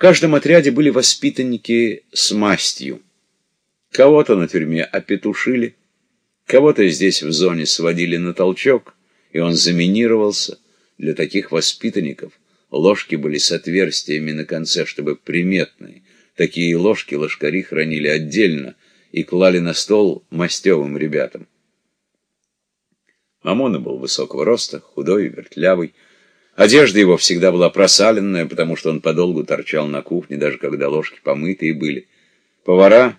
каждом отряде были воспитанники с мастью. Кого-то на тюрьме опетушили, кого-то здесь в зоне сводили на толчок, и он заминировался. Для таких воспитанников ложки были с отверстиями на конце, чтобы приметные. Такие ложки ложкари хранили отдельно и клали на стол мастевым ребятам. Мамона был высокого роста, худой, вертлявый, Одежда его всегда была просаленная, потому что он подолгу торчал на кухне, даже когда ложки помытые были. Повара,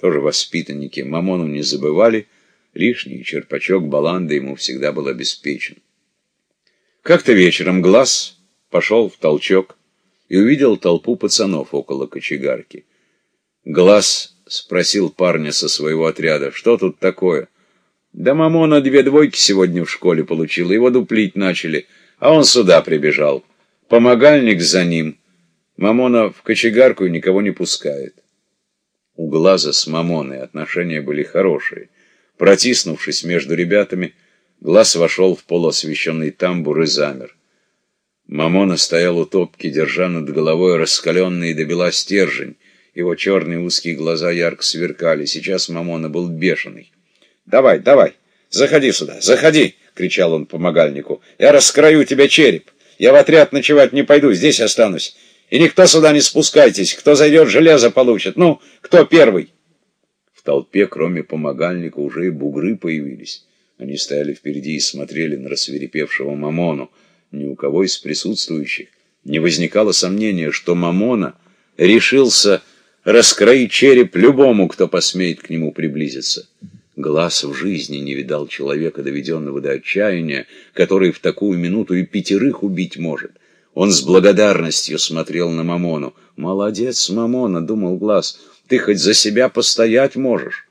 тоже воспитанники, мамону не забывали, лишний черпачок баланда ему всегда был обеспечен. Как-то вечером глаз пошел в толчок и увидел толпу пацанов около кочегарки. Глаз спросил парня со своего отряда, что тут такое? Да мамона две двойки сегодня в школе получила, его дуплить начали — а он сюда прибежал. Помогальник за ним. Мамона в кочегарку никого не пускает. У Глаза с Мамоной отношения были хорошие. Протиснувшись между ребятами, Глаз вошел в полуосвещенный тамбур и замер. Мамона стоял у топки, держа над головой раскаленный до бела стержень. Его черные узкие глаза ярко сверкали. Сейчас Мамона был бешеный. «Давай, давай, заходи сюда, заходи!» — кричал он помогальнику. «Я раскрою тебе череп. Я в отряд ночевать не пойду, здесь останусь. И никто сюда не спускайтесь. Кто зайдет, железо получит. Ну, кто первый?» В толпе, кроме помогальника, уже и бугры появились. Они стояли впереди и смотрели на рассверепевшего Мамону. Ни у кого из присутствующих не возникало сомнения, что Мамона решился раскроить череп любому, кто посмеет к нему приблизиться. Глаз в жизни не видал человека, доведенного до отчаяния, который в такую минуту и пятерых убить может. Он с благодарностью смотрел на Мамону. «Молодец, Мамона!» — думал Глаз. «Ты хоть за себя постоять можешь!»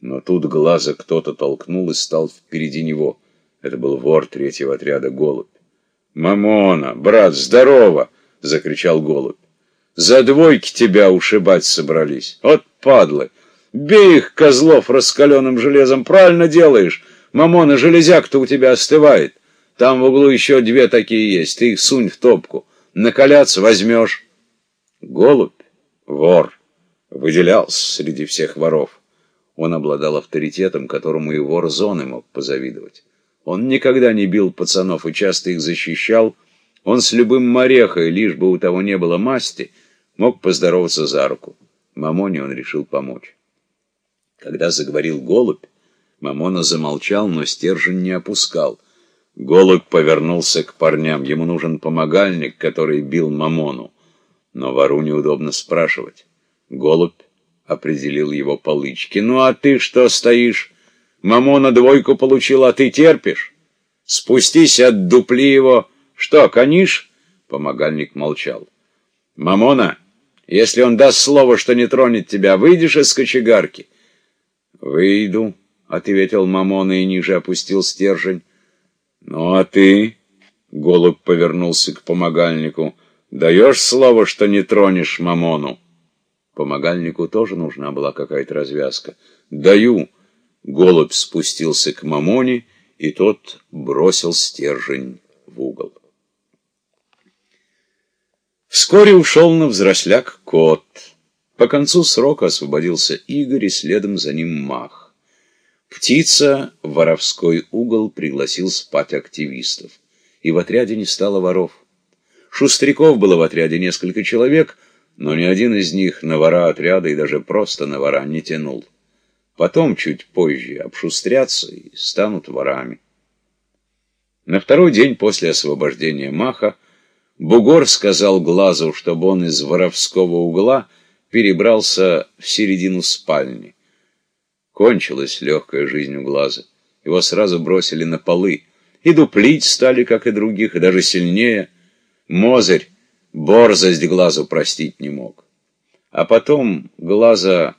Но тут Глаза кто-то толкнул и стал впереди него. Это был вор третьего отряда Голубь. «Мамона! Брат, здорово!» — закричал Голубь. «За двойки тебя ушибать собрались! Вот падлы!» Бей их, козлов, раскаленным железом, правильно делаешь. Мамон и железяк-то у тебя остывает. Там в углу еще две такие есть, ты их сунь в топку. Накаляться возьмешь. Голубь, вор, выделялся среди всех воров. Он обладал авторитетом, которому и вор зоны мог позавидовать. Он никогда не бил пацанов и часто их защищал. Он с любым морехой, лишь бы у того не было масти, мог поздороваться за руку. Мамоне он решил помочь. Когда заговорил голубь, Мамона замолчал, но стержень не опускал. Голубь повернулся к парням. Ему нужен помогальник, который бил Мамону. Но вору неудобно спрашивать. Голубь определил его полычки. «Ну а ты что стоишь? Мамона двойку получил, а ты терпишь? Спустись, отдупли его. Что, конишь?» Помогальник молчал. «Мамона, если он даст слово, что не тронет тебя, выйдешь из кочегарки?» «Выйду», — ответил Мамона и ниже опустил стержень. «Ну а ты?» — голубь повернулся к помогальнику. «Даешь слово, что не тронешь Мамону?» Помогальнику тоже нужна была какая-то развязка. «Даю!» Голубь спустился к Мамоне, и тот бросил стержень в угол. Вскоре ушел на взросляк кот. По концу срока освободился Игорь, и следом за ним Мах. Птица воровской угол пригласил спать активистов. И в отряде не стало воров. Шустряков было в отряде несколько человек, но ни один из них на вора отряда и даже просто на вора не тянул. Потом, чуть позже, обшустрятся и станут ворами. На второй день после освобождения Маха Бугор сказал Глазу, чтобы он из воровского угла перебрался в середину спальни. Кончилась легкая жизнь у глаза. Его сразу бросили на полы. И дуплить стали, как и других, и даже сильнее. Мозырь борзость глазу простить не мог. А потом глаза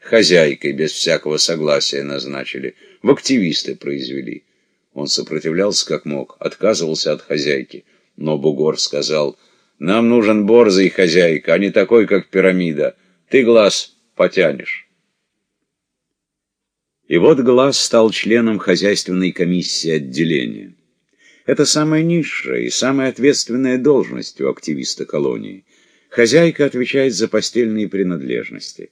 хозяйкой без всякого согласия назначили, в активисты произвели. Он сопротивлялся как мог, отказывался от хозяйки. Но Бугор сказал — нам нужен борзый хозяйка, а не такой, как пирамида. Ты глаз потянешь. И вот глаз стал членом хозяйственной комиссии отделения. Это самая низшая и самая ответственная должность у активиста колонии. Хозяйка отвечает за постельные принадлежности.